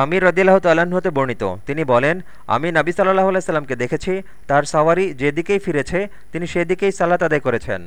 আমির রদিল্লাহ তাল্লাহ্ন হতে বর্ণিত। তিনি বলেন, আমি নাবি সাল্লাহ আলাইসাল্লামকে দেখেছি, তার সাওয়ারি যেদিকেই ফিরেছে, তিনি সেদিকেই সালাত আদায় করেছেন।